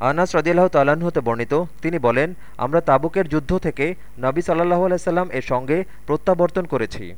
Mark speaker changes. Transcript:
Speaker 1: আনাস রদিল্লাহ তাল্লাহ্ন হতে বর্ণিত, তিনি বলেন, আমরা তাবুকের যুদ্ধ থেকে নবী সাল্লাহ আলাইসাল্লাম এর সঙ্গে প্রত্যাবর্তন করেছি।